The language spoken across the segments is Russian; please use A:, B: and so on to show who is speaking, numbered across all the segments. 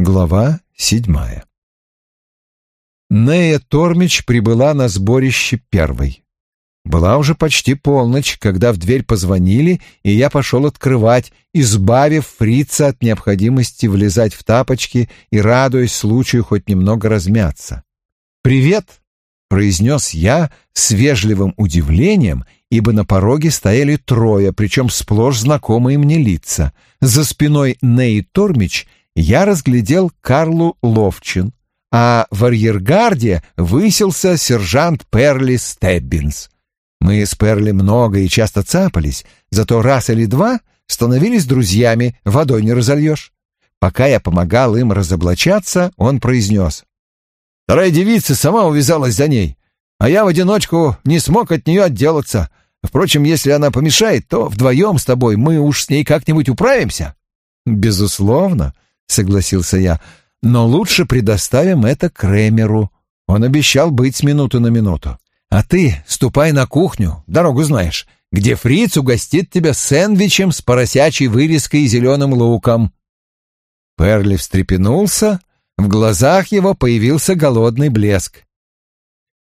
A: Глава седьмая Нея Тормич прибыла на сборище первой. Была уже почти полночь, когда в дверь позвонили, и я пошел открывать, избавив фрица от необходимости влезать в тапочки и радуясь случаю хоть немного размяться. «Привет!» — произнес я с вежливым удивлением, ибо на пороге стояли трое, причем сплошь знакомые мне лица. За спиной Неи Тормич я разглядел Карлу Ловчин, а в арьергарде высился сержант Перли Стеббинс. Мы с Перли много и часто цапались, зато раз или два становились друзьями, водой не разольешь. Пока я помогал им разоблачаться, он произнес. «Вторая девица сама увязалась за ней, а я в одиночку не смог от нее отделаться. Впрочем, если она помешает, то вдвоем с тобой мы уж с ней как-нибудь управимся». «Безусловно», — согласился я, — но лучше предоставим это Кремеру. Он обещал быть с минуты на минуту. А ты ступай на кухню, дорогу знаешь, где фриц угостит тебя сэндвичем с поросячьей вырезкой и зеленым луком». Перли встрепенулся, в глазах его появился голодный блеск.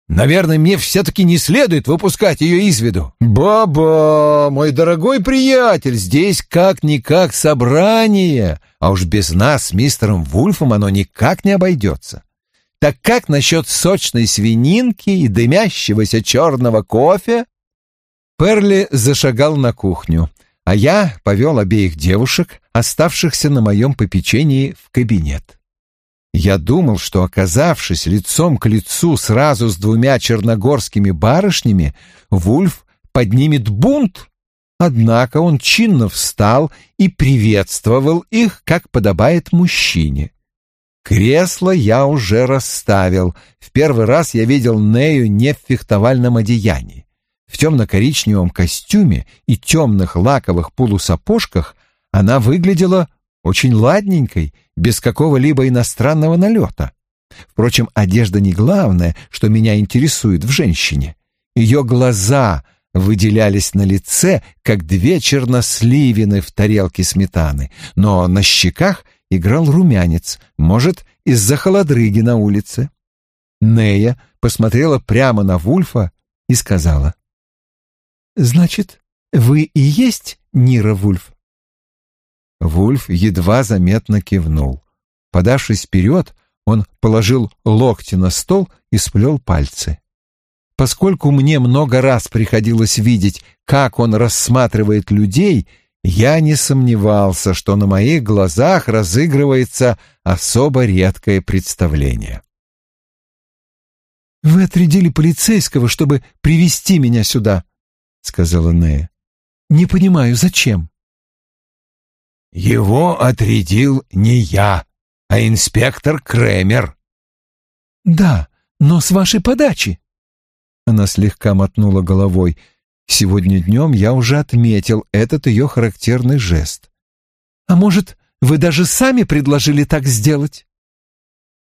A: Наверное, мне все-таки не следует выпускать ее из виду. Баба, мой дорогой приятель, здесь как-никак собрание, а уж без нас с мистером Вульфом оно никак не обойдется. Так как насчет сочной свининки и дымящегося черного кофе? Перли зашагал на кухню, а я повел обеих девушек, оставшихся на моем попечении, в кабинет. Я думал, что, оказавшись лицом к лицу сразу с двумя черногорскими барышнями, Вульф поднимет бунт. Однако он чинно встал и приветствовал их, как подобает мужчине. Кресло я уже расставил. В первый раз я видел Нею не в фехтовальном одеянии. В темно-коричневом костюме и темных лаковых полусапожках она выглядела очень ладненькой, без какого-либо иностранного налета. Впрочем, одежда не главное, что меня интересует в женщине. Ее глаза выделялись на лице, как две черносливины в тарелке сметаны, но на щеках играл румянец, может, из-за холодрыги на улице. Нея посмотрела прямо на Вульфа и сказала. «Значит, вы и есть Нира Вульф?» Вульф едва заметно кивнул. Подавшись вперед, он положил локти на стол и сплел пальцы. Поскольку мне много раз приходилось видеть, как он рассматривает людей, я не сомневался, что на моих глазах разыгрывается особо редкое представление. «Вы отрядили полицейского, чтобы привести меня сюда», — сказала Нея. «Не понимаю, зачем?»
B: Его отрядил не я, а инспектор Кремер.
A: Да, но с вашей подачи. Она слегка мотнула головой. Сегодня днем я уже отметил этот ее характерный жест. А может, вы даже сами предложили так сделать?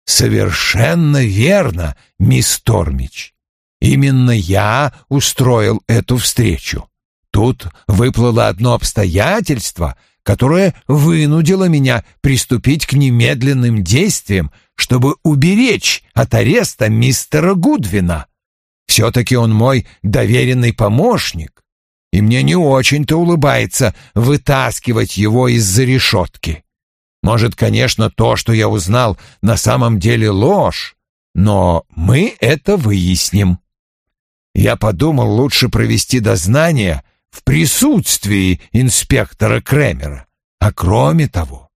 B: Совершенно верно, мисс Тормич. Именно я устроил эту встречу. Тут выплыло одно обстоятельство, которое вынудило меня приступить к немедленным действиям, чтобы уберечь от ареста мистера Гудвина. Все-таки он мой доверенный помощник, и мне не очень-то улыбается вытаскивать его из-за решетки. Может, конечно, то, что я узнал, на самом деле ложь, но мы это выясним. Я подумал, лучше провести дознание в присутствии инспектора Кремера. А кроме того,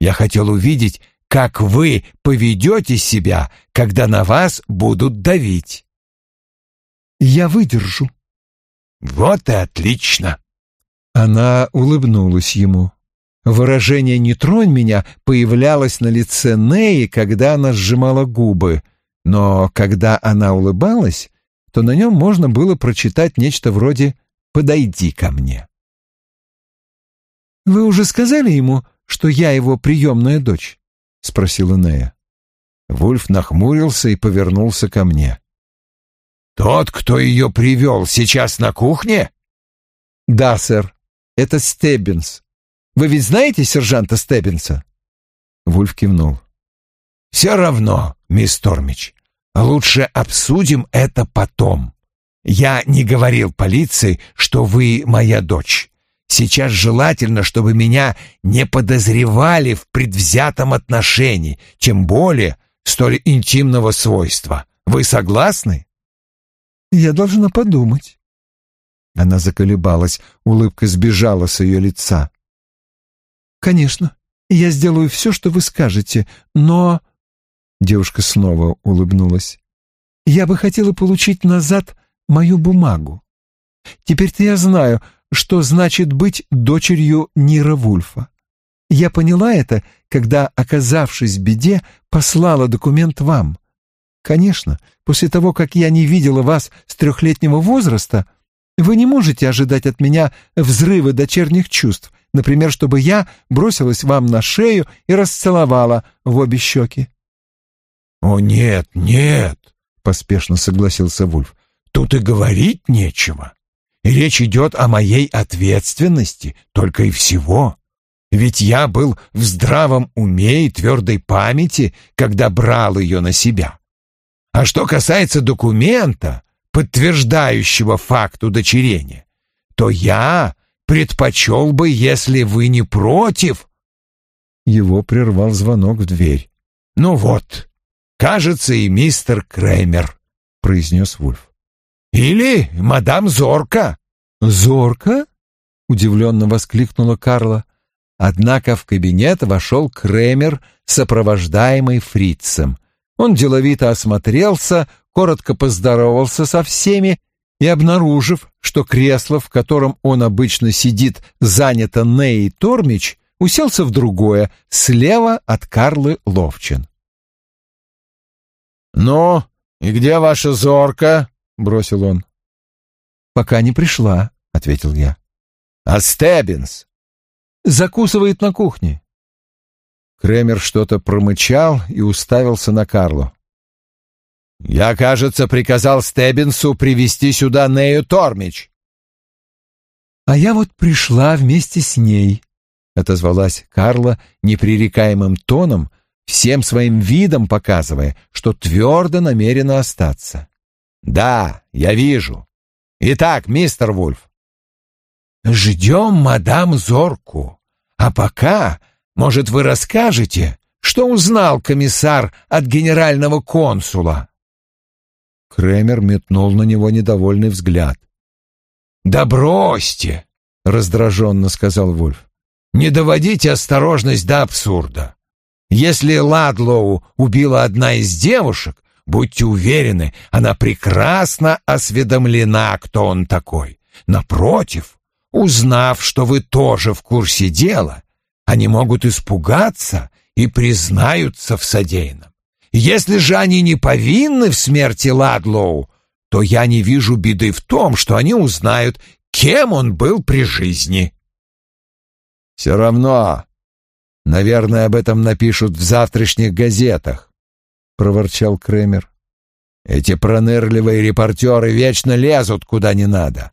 B: я хотел увидеть, как вы поведете себя, когда на вас будут давить.
A: Я выдержу.
B: Вот и отлично.
A: Она улыбнулась ему. Выражение «не тронь меня» появлялось на лице Неи, когда она сжимала губы, но когда она улыбалась, то на нем можно было прочитать нечто вроде подойди ко мне. «Вы уже сказали ему, что я его приемная дочь?» — спросила Нея.
B: Вульф нахмурился и повернулся ко мне. «Тот, кто ее привел, сейчас на кухне?»
A: «Да, сэр. Это Стеббинс. Вы ведь знаете сержанта Стеббинса?» Вульф кивнул.
B: Все равно, мисс Тормич, лучше обсудим это потом. Я не говорил полиции, что вы моя дочь. Сейчас желательно, чтобы меня не подозревали в предвзятом отношении, тем более столь интимного свойства. Вы согласны?
A: Я должна подумать. Она заколебалась, улыбка сбежала с ее лица. Конечно, я сделаю все, что вы скажете, но... Девушка снова улыбнулась. Я бы хотела получить назад мою бумагу. Теперь-то я знаю, что значит быть дочерью Нира Вульфа. Я поняла это, когда, оказавшись в беде, послала документ вам. Конечно, после того, как я не видела вас с трехлетнего возраста, вы не можете ожидать от меня взрыва дочерних чувств, например, чтобы я бросилась вам на шею и расцеловала в обе щеки.
B: «О, нет, нет!» — поспешно согласился Вульф. «Тут и говорить нечего. И речь идет о моей ответственности, только и всего. Ведь я был в здравом уме и твердой памяти, когда брал ее на себя. А что касается документа, подтверждающего факт удочерения, то я предпочел бы, если вы не против.
A: Его прервал звонок в дверь.
B: «Ну вот, кажется, и мистер Кремер», — произнес Вульф. «Или мадам Зорка».
A: «Зорка?» — удивленно воскликнула Карла. Однако в кабинет вошел Кремер, сопровождаемый фрицем. Он деловито осмотрелся, коротко поздоровался со всеми и, обнаружив, что кресло, в котором он обычно сидит, занято Ней Тормич, уселся в другое, слева от Карлы Ловчин.
B: «Ну, и где ваша зорка?» — бросил он.
A: «Пока не пришла», — ответил я.
B: «А Стеббинс?»
A: «Закусывает на кухне». Кремер что-то промычал и уставился на Карлу.
B: «Я, кажется, приказал Стеббинсу привести сюда Нею Тормич».
A: «А я вот пришла вместе с ней», — отозвалась Карла непререкаемым тоном, всем своим видом показывая, что твердо намерена остаться.
B: «Да, я вижу. Итак, мистер Вульф, ждем мадам Зорку, а пока, может, вы расскажете, что узнал комиссар от генерального консула?»
A: Кремер метнул на него недовольный взгляд.
B: «Да бросьте!» — раздраженно сказал Вульф. «Не доводите осторожность до абсурда. Если Ладлоу убила одна из девушек, будьте уверены, она прекрасно осведомлена, кто он такой. Напротив, узнав, что вы тоже в курсе дела, они могут испугаться и признаются в содеянном. Если же они не повинны в смерти Ладлоу, то я не вижу беды в том, что они узнают, кем он был при жизни.
A: Все равно, наверное, об этом напишут в завтрашних газетах, проворчал Кремер. Эти пронырливые репортеры вечно лезут куда не надо.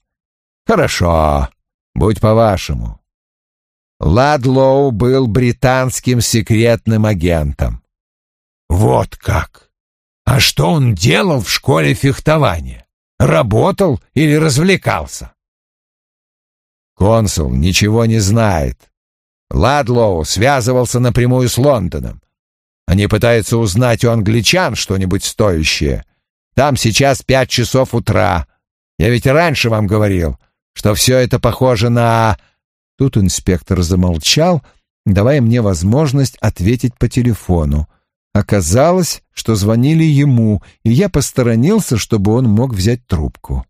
A: Хорошо, будь по-вашему. Ладлоу был британским секретным агентом.
B: Вот как! А что он делал в школе фехтования? Работал или развлекался?
A: Консул ничего не знает. Ладлоу связывался напрямую с Лондоном. Они пытаются узнать у англичан что-нибудь стоящее. Там сейчас пять часов утра. Я ведь раньше вам говорил, что все это похоже на...» Тут инспектор замолчал, давая мне возможность ответить по телефону. Оказалось, что звонили ему, и я посторонился, чтобы он мог взять трубку.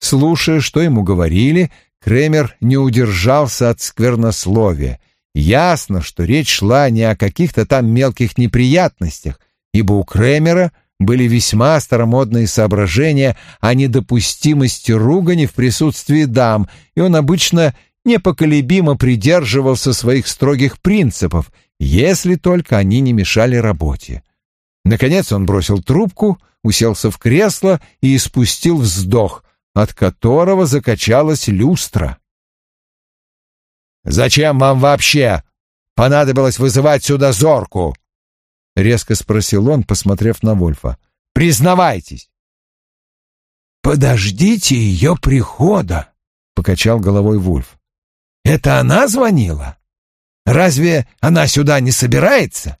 A: Слушая, что ему говорили, Кремер не удержался от сквернословия. Ясно, что речь шла не о каких-то там мелких неприятностях, ибо у Кремера были весьма старомодные соображения о недопустимости ругани в присутствии дам, и он обычно непоколебимо придерживался своих строгих принципов, если только они не мешали работе. Наконец он бросил трубку, уселся в кресло и испустил вздох, от которого закачалась люстра. «Зачем вам вообще понадобилось вызывать сюда зорку?» — резко спросил он, посмотрев на Вольфа. «Признавайтесь!»
B: «Подождите ее прихода», — покачал головой Вульф. «Это она звонила? Разве она сюда не собирается?»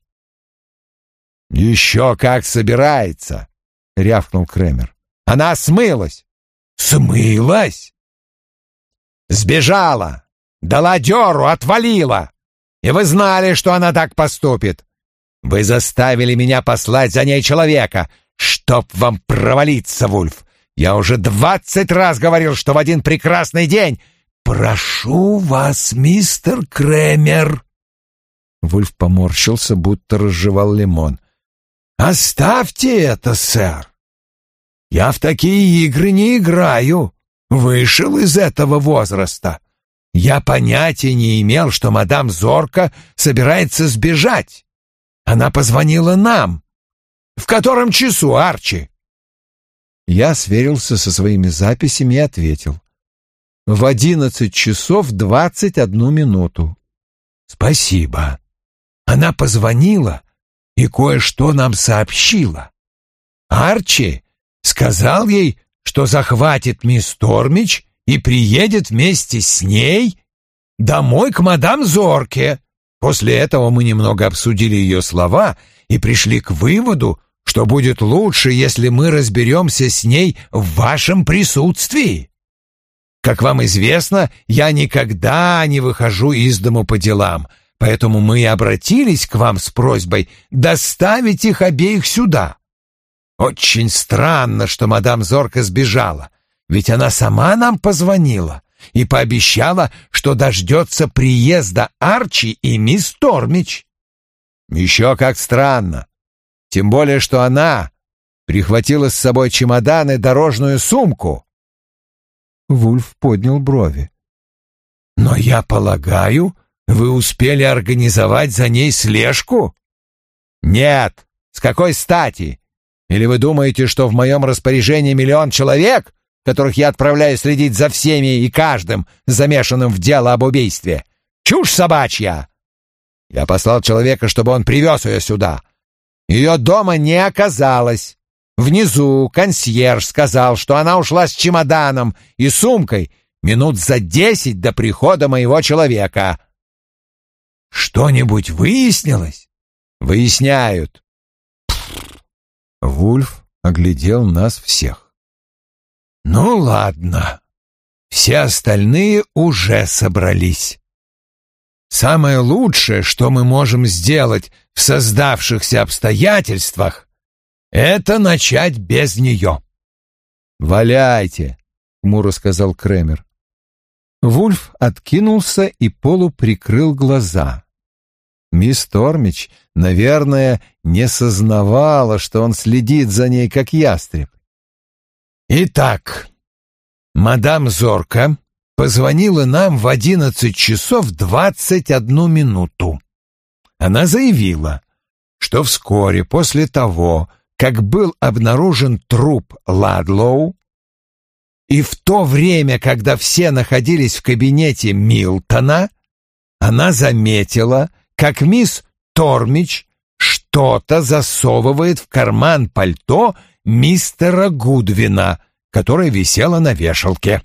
A: «Еще как собирается!» — рявкнул Кремер. «Она смылась!»
B: «Смылась?»
A: «Сбежала! Дала дёру, отвалила! И вы знали, что она так поступит! Вы заставили меня послать за ней человека! Чтоб вам провалиться, Вульф! Я уже двадцать раз говорил, что в один прекрасный день...
B: Прошу вас, мистер Кремер.
A: Вульф поморщился, будто разжевал лимон.
B: Оставьте это, сэр. Я в такие игры не играю. Вышел из этого возраста. Я понятия не имел, что мадам Зорка собирается сбежать. Она позвонила нам. В котором часу, Арчи?
A: Я сверился со своими записями и ответил. В одиннадцать часов двадцать одну минуту.
B: Спасибо. Она позвонила и кое-что нам сообщила. Арчи сказал ей, что захватит мисс Тормич и приедет вместе с ней домой к мадам Зорке. После этого мы немного обсудили ее слова и пришли к выводу, что будет лучше, если мы разберемся с ней в вашем присутствии. Как вам известно, я никогда не выхожу из дому по делам, поэтому мы и обратились к вам с просьбой доставить их обеих сюда. Очень странно, что мадам Зорка сбежала, ведь она сама нам позвонила и пообещала, что дождется приезда Арчи и мисс Тормич.
A: Еще как странно. Тем более, что она прихватила с собой чемодан и дорожную сумку. Вульф поднял брови.
B: «Но я полагаю, вы успели организовать за ней слежку?»
A: «Нет. С какой стати? Или вы думаете, что в моем распоряжении миллион человек, которых я отправляю следить за всеми и каждым, замешанным в дело об убийстве? Чушь собачья! Я послал человека, чтобы он привез ее сюда, ее дома не оказалось. Внизу консьерж сказал, что она ушла с чемоданом и сумкой минут за десять до прихода моего человека.
B: Что-нибудь выяснилось?
A: Выясняют. Вульф оглядел нас всех.
B: Ну ладно. Все остальные уже собрались. Самое лучшее, что мы можем сделать в создавшихся обстоятельствах, это начать без нее.
A: «Валяйте», — хмуро сказал Кремер. Вульф откинулся и полуприкрыл глаза. Мисс Тормич, наверное, не сознавала, что он следит за ней, как ястреб.
B: «Итак, мадам Зорка позвонила нам в одиннадцать часов двадцать одну минуту. Она заявила, что вскоре после того, как был обнаружен труп Ладлоу, и в то время, когда все находились в кабинете Милтона, она заметила, как мисс Тормич что-то засовывает в карман пальто мистера Гудвина, которое висело на вешалке.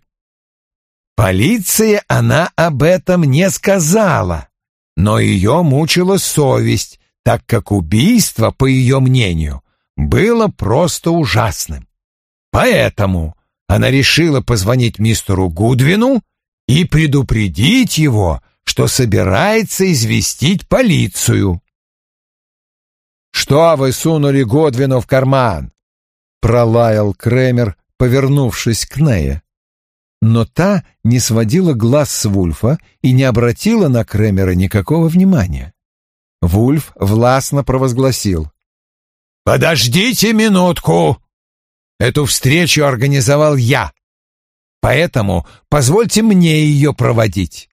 B: Полиции она об этом не сказала, но ее мучила совесть, так как убийство, по ее мнению, было просто ужасным. Поэтому она решила позвонить мистеру Гудвину и предупредить его, что собирается известить полицию.
A: «Что вы сунули Годвину в карман?» — пролаял Кремер, повернувшись к Нее но та не сводила глаз с Вульфа и не обратила на Кремера никакого внимания. Вульф властно провозгласил.
B: «Подождите минутку! Эту встречу организовал я, поэтому позвольте мне ее проводить».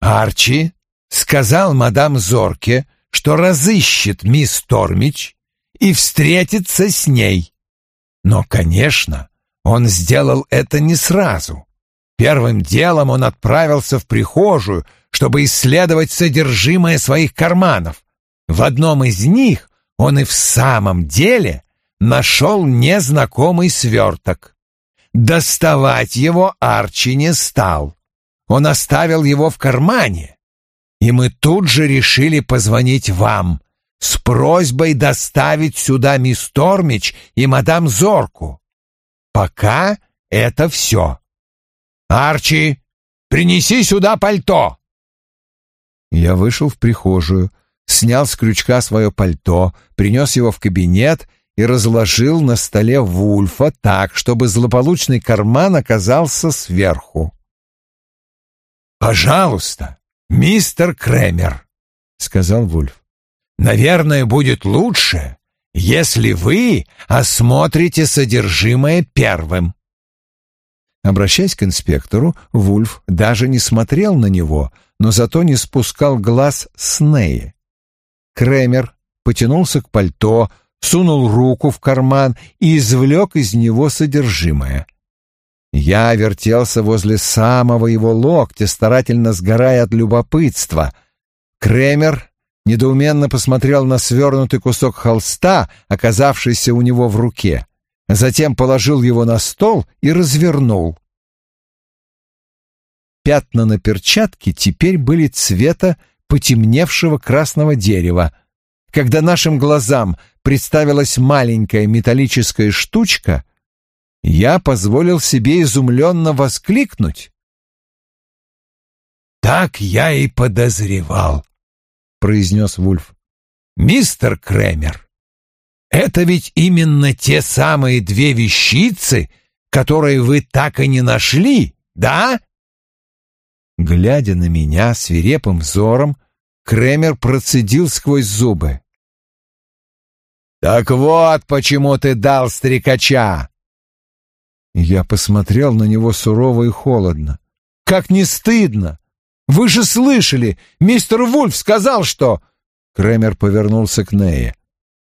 B: Арчи сказал мадам Зорке, что разыщет мисс Тормич и встретится с ней. Но, конечно, он сделал это не сразу. Первым делом он отправился в прихожую, чтобы исследовать содержимое своих карманов, В одном из них он и в самом деле нашел незнакомый сверток. Доставать его Арчи не стал. Он оставил его в кармане. И мы тут же решили позвонить вам с просьбой доставить сюда мисс Тормич и мадам Зорку. Пока это все. Арчи, принеси сюда пальто.
A: Я вышел в прихожую, снял с крючка свое пальто, принес его в кабинет и разложил на столе Вульфа так, чтобы злополучный карман оказался сверху.
B: «Пожалуйста, мистер Кремер», — сказал Вульф. «Наверное, будет лучше, если вы осмотрите содержимое первым».
A: Обращаясь к инспектору, Вульф даже не смотрел на него, но зато не спускал глаз с Неи. Кремер потянулся к пальто, сунул руку в карман и извлек из него содержимое. Я вертелся возле самого его локтя, старательно сгорая от любопытства. Кремер недоуменно посмотрел на свернутый кусок холста, оказавшийся у него в руке. Затем положил его на стол и развернул. Пятна на перчатке теперь были цвета потемневшего красного дерева. Когда нашим глазам представилась маленькая металлическая штучка, я позволил себе изумленно воскликнуть.
B: «Так я и подозревал», — произнес Вульф. «Мистер Кремер, это ведь именно те самые две вещицы, которые вы так и не нашли, да?»
A: Глядя на меня свирепым взором, Кремер процедил сквозь зубы.
B: «Так вот, почему ты дал стрекача!»
A: Я посмотрел на него сурово и холодно. «Как не стыдно! Вы же слышали! Мистер Вульф сказал, что...» Кремер повернулся к Нее.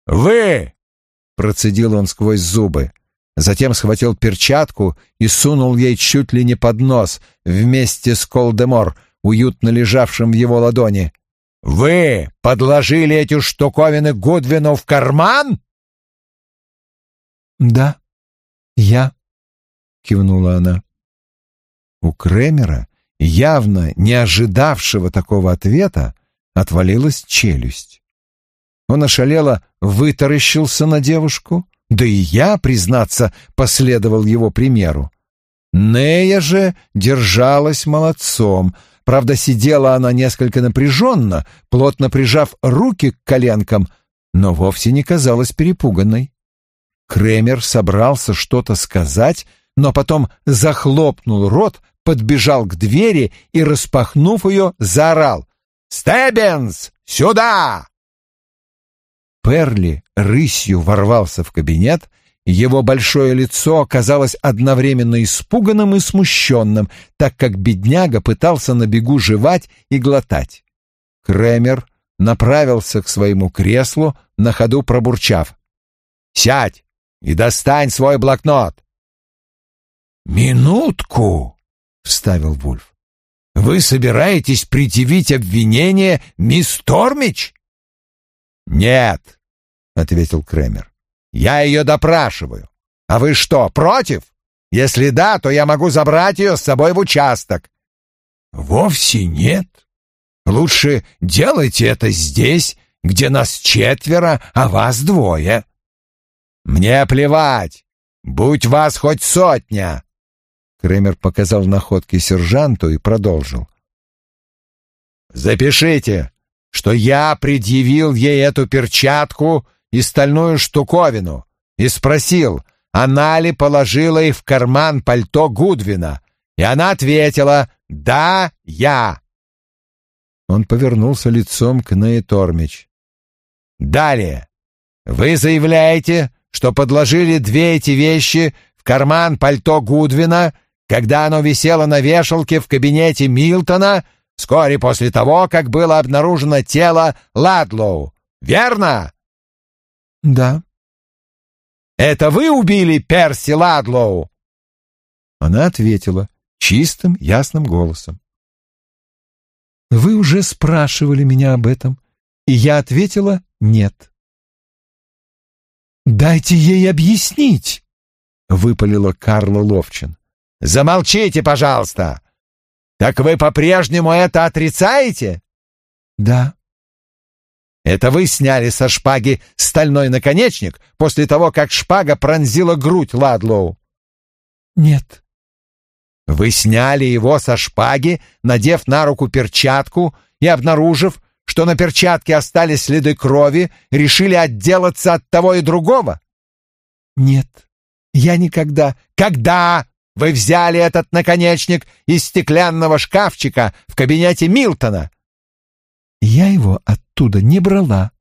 B: «Вы!» — процедил он сквозь зубы.
A: Затем схватил перчатку и сунул ей чуть ли не под нос вместе с Колдемор, уютно лежавшим в его ладони.
B: «Вы подложили эти штуковины Гудвину в карман?»
A: «Да, я», — кивнула она. У Кремера, явно не ожидавшего такого ответа, отвалилась челюсть. Он ошалело вытаращился на девушку, да и я, признаться, последовал его примеру. Нея же держалась молодцом. Правда, сидела она несколько напряженно, плотно прижав руки к коленкам, но вовсе не казалась перепуганной. Кремер собрался что-то сказать, но потом захлопнул рот, подбежал к двери и, распахнув ее, заорал «Стеббинс, сюда!» Перли рысью ворвался в кабинет, его большое лицо оказалось одновременно испуганным и смущенным, так как бедняга пытался на бегу жевать и глотать. Кремер направился к своему креслу, на ходу пробурчав. «Сядь и достань свой блокнот!»
B: «Минутку!» — вставил Вульф. «Вы собираетесь предъявить обвинение мисс Тормич?»
A: «Нет», — ответил Кремер. «Я ее допрашиваю. А вы что, против? Если да, то я могу забрать ее с собой в участок».
B: «Вовсе нет. Лучше делайте это здесь, где нас четверо, а вас двое».
A: «Мне плевать. Будь вас хоть сотня!» Кремер показал находки сержанту и продолжил. «Запишите, что я предъявил ей эту перчатку и стальную штуковину и спросил, она ли положила их в карман пальто Гудвина, и она ответила «Да, я». Он повернулся лицом к Ней Тормич. «Далее. Вы заявляете, что подложили две эти вещи в карман пальто Гудвина, когда оно висело на вешалке в кабинете Милтона вскоре после того, как было обнаружено тело Ладлоу. Верно?
B: Да.
A: Это вы убили Перси Ладлоу? Она ответила чистым, ясным голосом.
B: Вы уже спрашивали меня об этом.
A: И я ответила «нет». «Дайте ей объяснить», — выпалила Карла Ловчин.
B: «Замолчите, пожалуйста! Так вы по-прежнему это отрицаете?»
A: «Да».
B: «Это вы сняли со шпаги стальной наконечник после того, как шпага пронзила грудь Ладлоу?»
A: «Нет».
B: «Вы сняли его со шпаги, надев на руку перчатку и обнаружив, что на перчатке остались следы крови, решили отделаться от того и другого?»
A: «Нет, я никогда...»
B: «Когда вы взяли этот наконечник из стеклянного шкафчика в кабинете Милтона?»
A: «Я его оттуда не брала».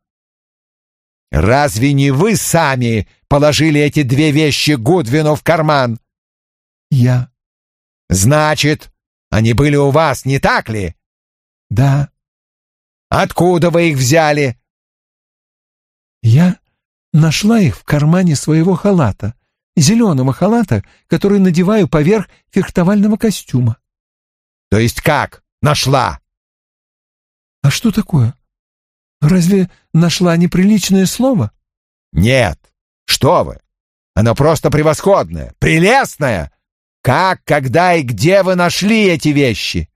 B: «Разве не вы сами положили эти две вещи Гудвину в карман?»
A: «Я».
B: «Значит, они были у вас, не так ли?»
A: «Да».
B: Откуда вы их взяли?»
A: «Я нашла их в кармане своего халата, зеленого халата, который надеваю поверх фехтовального костюма».
B: «То есть как нашла?»
A: «А что такое? Разве нашла неприличное слово?»
B: «Нет, что вы! Оно просто превосходное, прелестное! Как, когда и где вы нашли эти вещи?»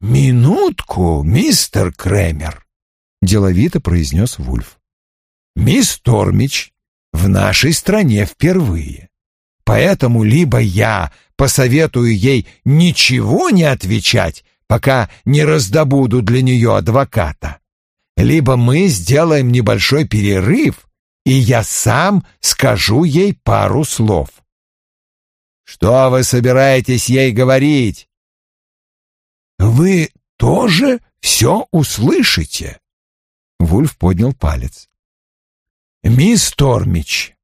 C: «Минутку, мистер Кремер», — деловито произнес Вульф. «Мисс Тормич в нашей стране впервые. Поэтому либо я посоветую ей ничего не отвечать, пока не раздобуду для нее адвоката, либо мы сделаем небольшой перерыв, и я сам скажу ей пару слов».
B: «Что вы собираетесь ей говорить?»
C: Вы тоже все услышите. Вульф поднял палец. Мисс Тормич,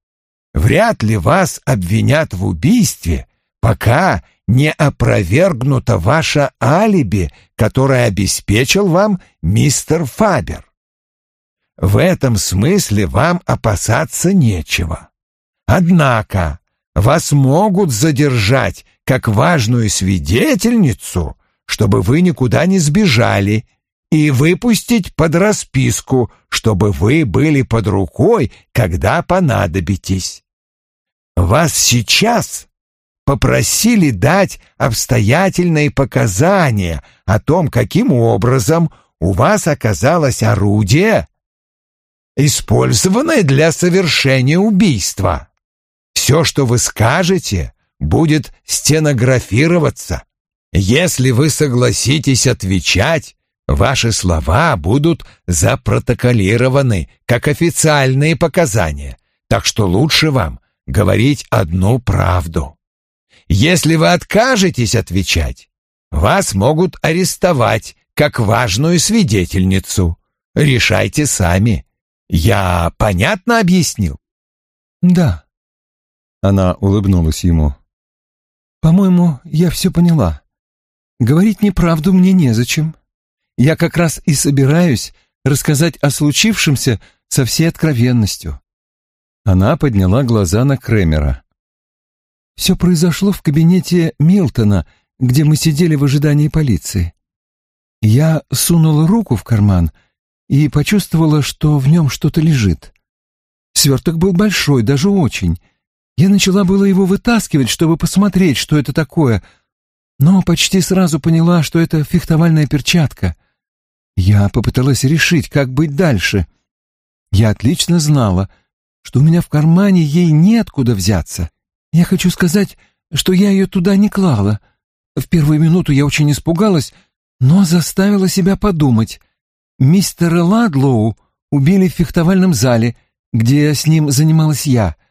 C: вряд ли вас обвинят в убийстве, пока не опровергнуто ваше алиби, которое обеспечил вам мистер Фабер. В этом смысле вам опасаться нечего. Однако вас могут задержать как важную свидетельницу чтобы вы никуда не сбежали, и выпустить под расписку, чтобы вы были под рукой, когда понадобитесь. Вас сейчас попросили дать обстоятельные показания о том, каким образом у вас оказалось орудие, использованное для совершения убийства. Все, что вы скажете, будет стенографироваться. Если вы согласитесь отвечать, ваши слова будут запротоколированы как официальные показания, так что лучше вам говорить одну правду. Если вы откажетесь отвечать, вас могут арестовать как важную свидетельницу. Решайте сами. Я понятно объяснил?
A: Да. Она улыбнулась ему. По-моему, я все поняла. Говорить неправду мне незачем. Я как раз и собираюсь рассказать о случившемся со всей откровенностью. Она подняла глаза на Кремера. Все произошло в кабинете Милтона, где мы сидели в ожидании полиции. Я сунула руку в карман и почувствовала, что в нем что-то лежит. Сверток был большой, даже очень. Я начала было его вытаскивать, чтобы посмотреть, что это такое — но почти сразу поняла, что это фехтовальная перчатка. Я попыталась решить, как быть дальше. Я отлично знала, что у меня в кармане ей неоткуда взяться. Я хочу сказать, что я ее туда не клала. В первую минуту я очень испугалась, но заставила себя подумать. Мистера Ладлоу убили в фехтовальном зале, где с ним занималась я —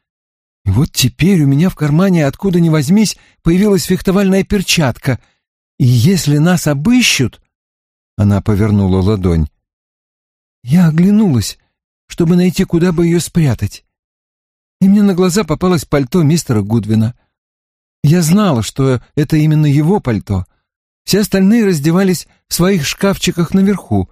A: и вот теперь у меня в кармане, откуда ни возьмись, появилась фехтовальная перчатка. И если нас обыщут... Она повернула ладонь. Я оглянулась, чтобы найти, куда бы ее спрятать. И мне на глаза попалось пальто мистера Гудвина. Я знала, что это именно его пальто. Все остальные раздевались в своих шкафчиках наверху,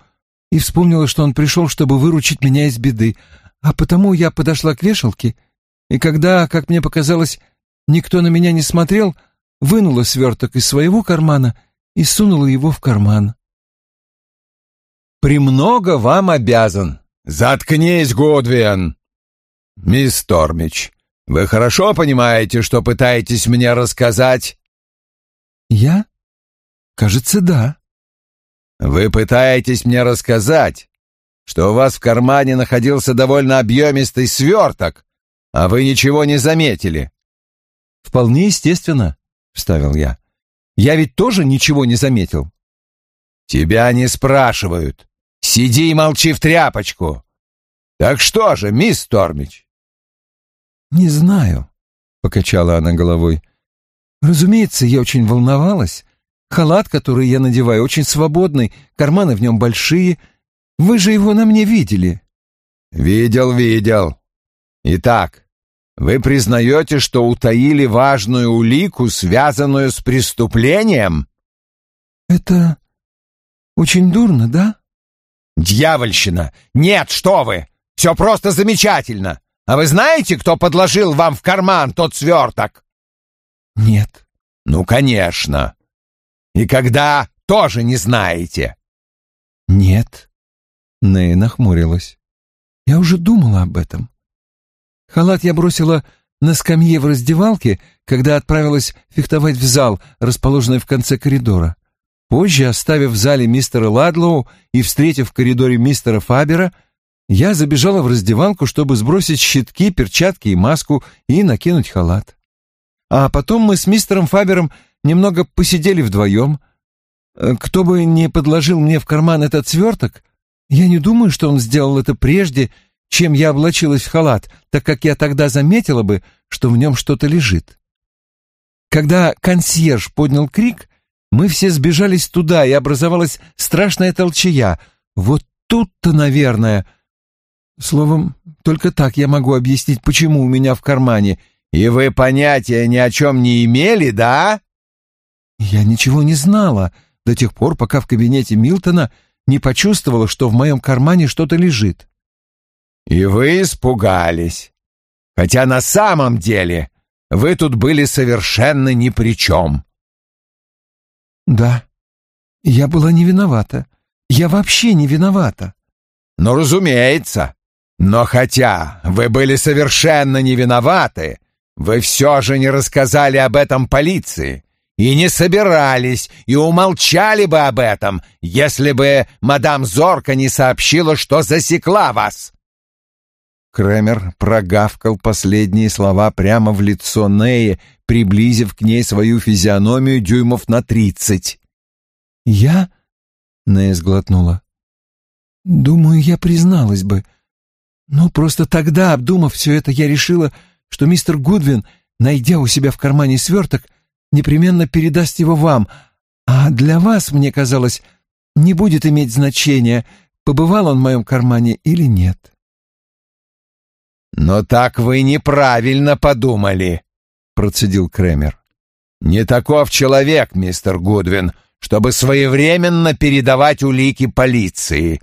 A: и вспомнила, что он пришел, чтобы выручить меня из беды, а потому я подошла к вешалке — и когда, как мне показалось, никто на меня не смотрел, вынула сверток из своего кармана и сунула его в карман. Премного вам обязан.
B: Заткнись, Гудвин. Мисс Тормич, вы хорошо понимаете, что пытаетесь мне рассказать?
A: Я? Кажется, да.
B: Вы пытаетесь мне рассказать, что у вас в кармане находился довольно объемистый сверток, а вы ничего не заметили.
A: Вполне естественно, вставил я. Я ведь тоже ничего не заметил.
B: Тебя не спрашивают. Сиди и молчи в тряпочку. Так что же, мисс Тормич?
A: Не знаю, покачала она головой. Разумеется, я очень волновалась. Халат, который я надеваю, очень свободный, карманы в нем большие. Вы же его на мне видели.
B: Видел, видел. Итак, вы признаете, что утаили важную улику, связанную с преступлением?
A: Это очень дурно, да?
B: Дьявольщина! Нет, что вы! Все просто замечательно! А вы знаете, кто подложил вам в карман тот сверток?
A: Нет.
B: Ну, конечно. И когда тоже не знаете?
A: Нет. Нэй нахмурилась. Я уже думала об этом. Халат я бросила на скамье в раздевалке, когда отправилась фехтовать в зал, расположенный в конце коридора. Позже, оставив в зале мистера Ладлоу и встретив в коридоре мистера Фабера, я забежала в раздевалку, чтобы сбросить щитки, перчатки и маску и накинуть халат. А потом мы с мистером Фабером немного посидели вдвоем. Э, кто бы ни подложил мне в карман этот сверток, я не думаю, что он сделал это прежде, чем я облачилась в халат, так как я тогда заметила бы, что в нем что-то лежит. Когда консьерж поднял крик, мы все сбежались туда, и образовалась страшная толчая. Вот тут-то, наверное... Словом, только так я могу объяснить, почему у меня в кармане.
B: И вы понятия ни о чем не имели, да?
A: Я ничего не знала до тех пор, пока в кабинете Милтона не почувствовала, что в моем кармане что-то лежит.
B: И вы испугались. Хотя на самом деле вы тут были совершенно ни при чем.
A: Да, я была не виновата. Я вообще не виновата.
B: Ну, разумеется. Но хотя вы были совершенно не виноваты, вы все же не рассказали об этом полиции и не собирались, и умолчали бы об этом, если бы мадам Зорка не сообщила, что засекла вас.
A: Кремер прогавкал последние слова прямо в лицо Неи, приблизив к ней свою физиономию дюймов на тридцать. «Я?» — Нея сглотнула. «Думаю, я призналась бы. Но просто тогда, обдумав все это, я решила, что мистер Гудвин, найдя у себя в кармане сверток, непременно передаст его вам, а для вас, мне казалось, не будет иметь значения, побывал он в моем кармане или нет».
B: «Но так вы неправильно подумали», — процедил Кремер. «Не таков человек, мистер Гудвин, чтобы своевременно передавать улики полиции.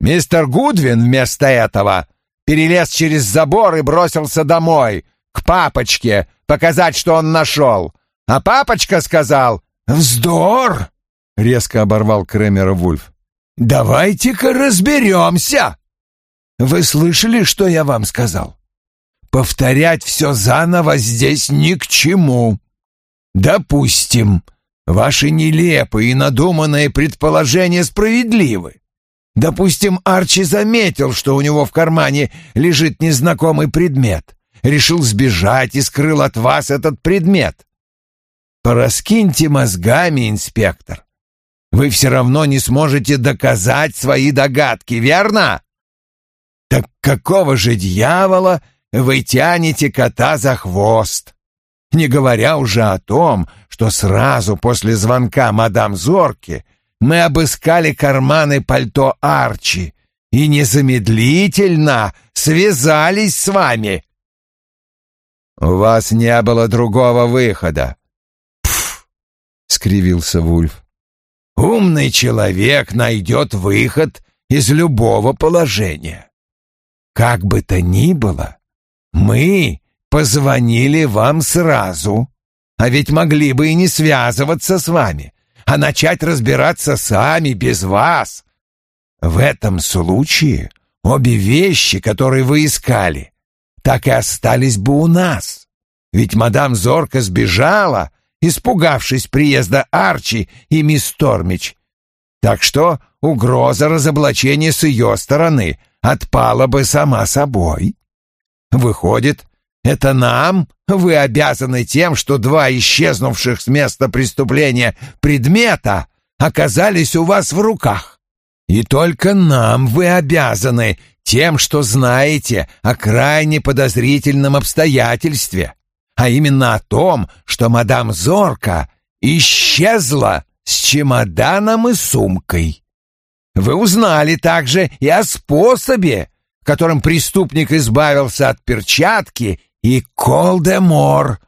B: Мистер Гудвин вместо этого перелез через забор и бросился домой, к папочке, показать, что он нашел. А папочка сказал «Вздор!» — резко оборвал Кремера Вульф. «Давайте-ка разберемся!» Вы слышали, что я вам сказал? Повторять все заново здесь ни к чему. Допустим, ваши нелепые и надуманные предположения справедливы. Допустим, Арчи заметил, что у него в кармане лежит незнакомый предмет, решил сбежать и скрыл от вас этот предмет. Пораскиньте мозгами, инспектор. Вы все равно не сможете доказать свои догадки, верно? Так какого же дьявола вы тянете кота за хвост? Не говоря уже о том, что сразу после звонка мадам Зорки мы обыскали карманы пальто Арчи и незамедлительно связались с вами. У вас не было другого выхода. Пф, скривился Вульф. Умный человек найдет выход из любого положения. Как бы то ни было, мы позвонили вам сразу, а ведь могли бы и не связываться с вами, а начать разбираться сами, без вас.
C: В этом случае обе вещи, которые вы искали, так и остались бы у нас. Ведь мадам Зорка сбежала, испугавшись приезда Арчи и мисс Тормич. Так что угроза разоблачения с ее стороны отпала бы сама собой. Выходит, это нам вы обязаны тем, что два исчезнувших с места преступления предмета оказались у вас в руках. И только нам вы обязаны тем, что знаете о крайне подозрительном обстоятельстве, а именно о том, что мадам Зорка исчезла с чемоданом и сумкой. Вы узнали также и о способе, которым преступник избавился от перчатки и Колдемор.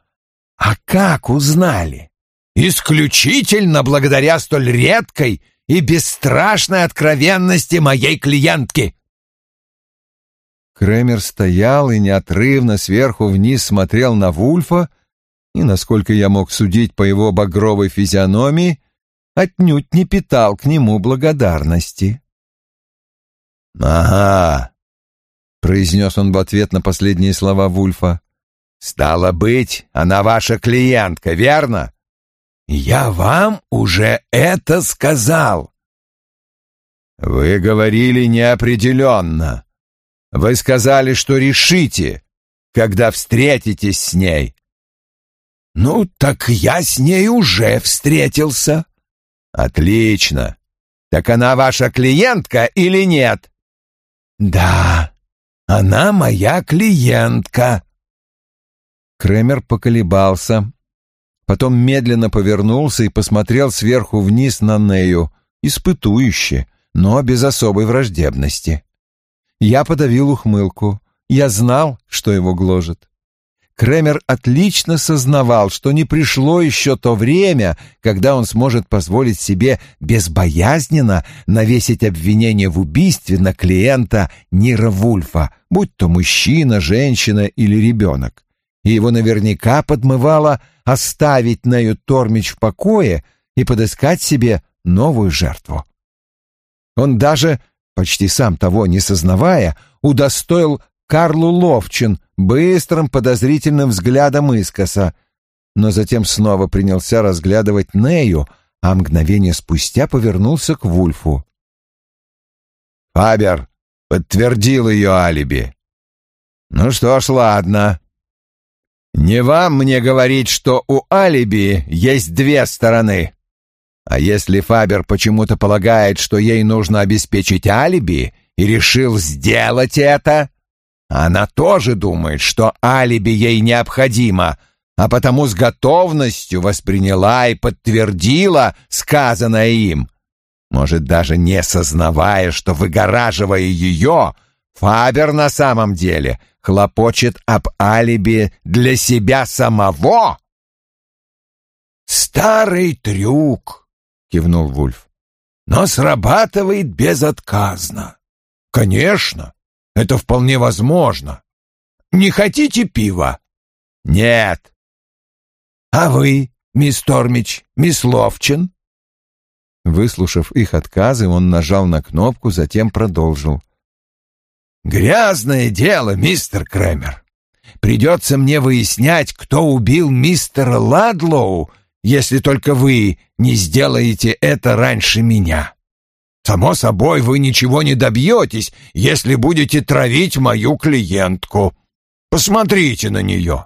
C: А как узнали? Исключительно благодаря столь редкой и бесстрашной откровенности моей клиентки.
A: Кремер стоял и неотрывно сверху вниз смотрел на Вульфа, и, насколько я мог судить по его багровой физиономии, отнюдь не питал к нему благодарности.
C: «Ага», — произнес он в ответ на последние слова Вульфа. «Стало быть, она ваша клиентка, верно?» «Я вам уже это сказал». «Вы говорили неопределенно. Вы сказали, что решите, когда встретитесь с ней». «Ну, так я с ней уже встретился». «Отлично. Так она ваша клиентка или нет?» «Да, она моя клиентка».
A: Кремер поколебался, потом медленно повернулся и посмотрел сверху вниз на Нею, испытующе, но без особой враждебности. Я подавил ухмылку. Я знал, что его гложет. Кремер отлично сознавал, что не пришло еще то время, когда он сможет позволить себе безбоязненно навесить обвинение в убийстве на клиента Нира Вульфа, будь то мужчина, женщина или ребенок и его наверняка подмывало оставить Нею Тормич в покое и подыскать себе новую жертву. Он даже, почти сам того не сознавая, удостоил Карлу Ловчин быстрым подозрительным взглядом искоса, но затем снова принялся разглядывать Нею, а мгновение спустя повернулся к Вульфу.
C: «Фабер подтвердил ее алиби. Ну что ж, ладно. Не вам мне говорить, что у алиби есть две стороны. А если Фабер почему-то полагает, что ей нужно обеспечить алиби, и решил сделать это, она тоже думает, что алиби ей необходимо, а потому с готовностью восприняла и подтвердила сказанное им. Может, даже не сознавая, что, выгораживая ее, Фабер на самом деле хлопочет об алиби для себя самого? «Старый трюк», — кивнул Вульф, — «но срабатывает безотказно. Конечно, это вполне возможно. Не хотите пива?» «Нет». «А вы, мисс Тормич, мисс Ловчин?»
A: Выслушав их отказы, он нажал на кнопку, затем продолжил.
C: «Грязное дело, мистер Крэмер. Придется мне выяснять, кто убил мистера Ладлоу, если только вы не сделаете это раньше меня. Само собой, вы ничего не добьетесь, если будете травить мою клиентку. Посмотрите на нее.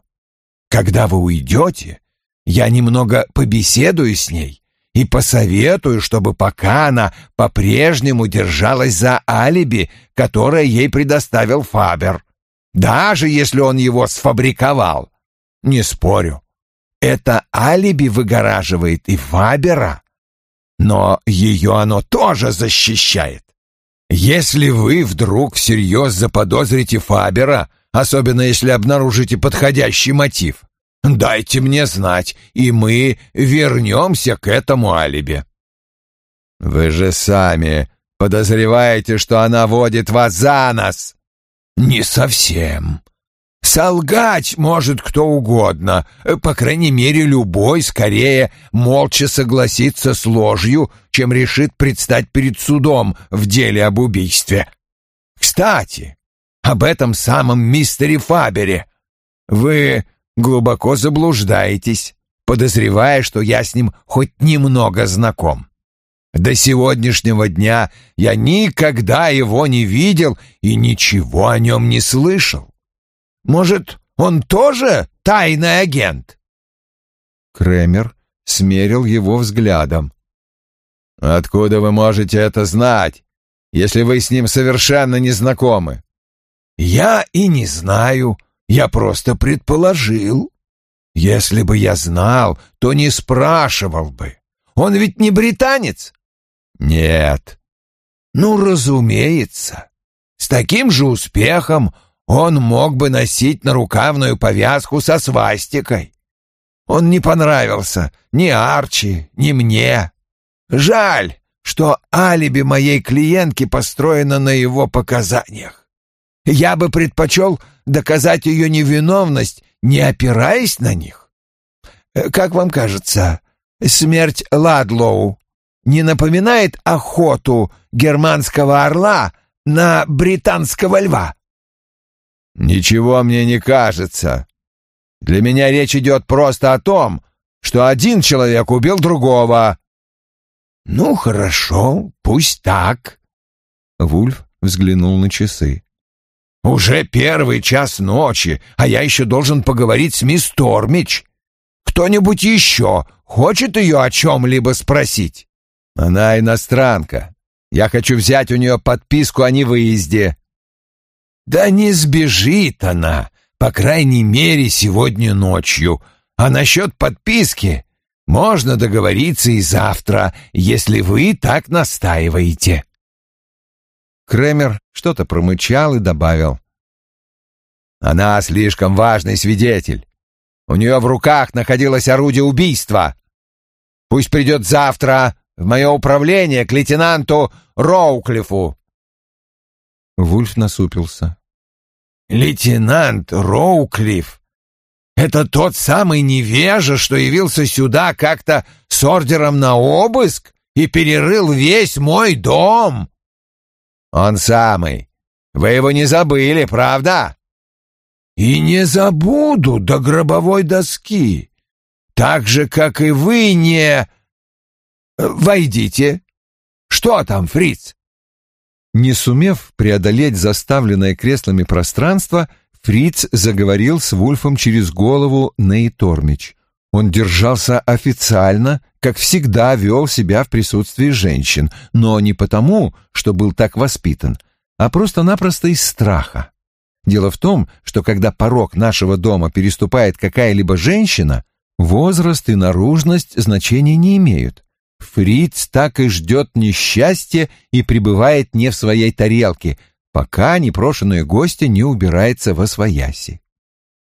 C: Когда вы уйдете, я немного побеседую с ней и посоветую, чтобы пока она по-прежнему держалась за алиби, которое ей предоставил Фабер, даже если он его сфабриковал. Не спорю, это алиби выгораживает и Фабера, но ее оно тоже защищает. Если вы вдруг всерьез заподозрите Фабера, особенно если обнаружите подходящий мотив, Дайте мне знать, и мы вернемся к этому алиби». «Вы же сами подозреваете, что она водит вас за нос?» «Не совсем.
B: Солгать может кто угодно, по крайней мере, любой скорее молча согласится с ложью, чем решит предстать перед судом в деле об убийстве. Кстати, об этом самом мистере Фабере. Вы глубоко заблуждаетесь, подозревая, что я с ним хоть немного знаком. До сегодняшнего дня я никогда его не видел и ничего о нем не слышал. Может, он тоже тайный агент?»
A: Кремер смерил его взглядом.
C: «Откуда вы можете это знать, если вы с ним совершенно не знакомы?»
B: «Я и не знаю, я просто предположил. Если бы я знал, то не спрашивал бы. Он ведь не британец?»
C: «Нет».
B: «Ну, разумеется. С таким же успехом он мог бы носить нарукавную повязку со свастикой. Он не понравился ни Арчи, ни мне. Жаль, что алиби моей клиентки построено на его показаниях. Я бы предпочел доказать ее невиновность, не опираясь на них. Как вам кажется, смерть Ладлоу не напоминает охоту германского орла на британского льва?
C: «Ничего мне не кажется. Для меня речь идет просто о том, что один человек убил другого».
B: «Ну, хорошо, пусть так».
A: Вульф взглянул на часы.
B: «Уже первый час ночи, а я еще должен поговорить с мисс Тормич. Кто-нибудь еще хочет ее о чем-либо спросить?»
C: «Она иностранка. Я хочу взять у нее подписку о невыезде».
B: Да не сбежит она, по крайней мере, сегодня ночью. А насчет подписки можно договориться и завтра, если вы так настаиваете.
A: Кремер что-то промычал и добавил.
C: Она слишком важный свидетель. У нее в руках находилось орудие убийства. Пусть придет завтра в мое управление к лейтенанту Роуклифу.
A: Вульф насупился.
B: «Лейтенант Роуклифф! Это тот самый невежа, что явился сюда как-то с ордером на обыск и перерыл весь мой дом!»
C: «Он самый. Вы его не забыли, правда?»
B: «И не забуду до гробовой доски. Так же, как и вы не...» «Войдите. Что там, фриц?»
A: Не сумев преодолеть заставленное креслами пространство, Фриц заговорил с Вульфом через голову Нейтормич. Он держался официально, как всегда вел себя в присутствии женщин, но не потому, что был так воспитан, а просто-напросто из страха. Дело в том, что когда порог нашего дома переступает какая-либо женщина, возраст и наружность значения не имеют. Фриц так и ждет несчастья и пребывает не в своей тарелке, пока непрошенные гости не убирается во свояси.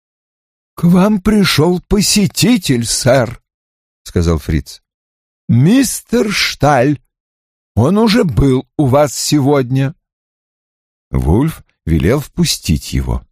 B: — К вам пришел посетитель, сэр, — сказал Фриц. — Мистер Шталь. Он уже был у вас сегодня.
A: Вульф велел впустить его.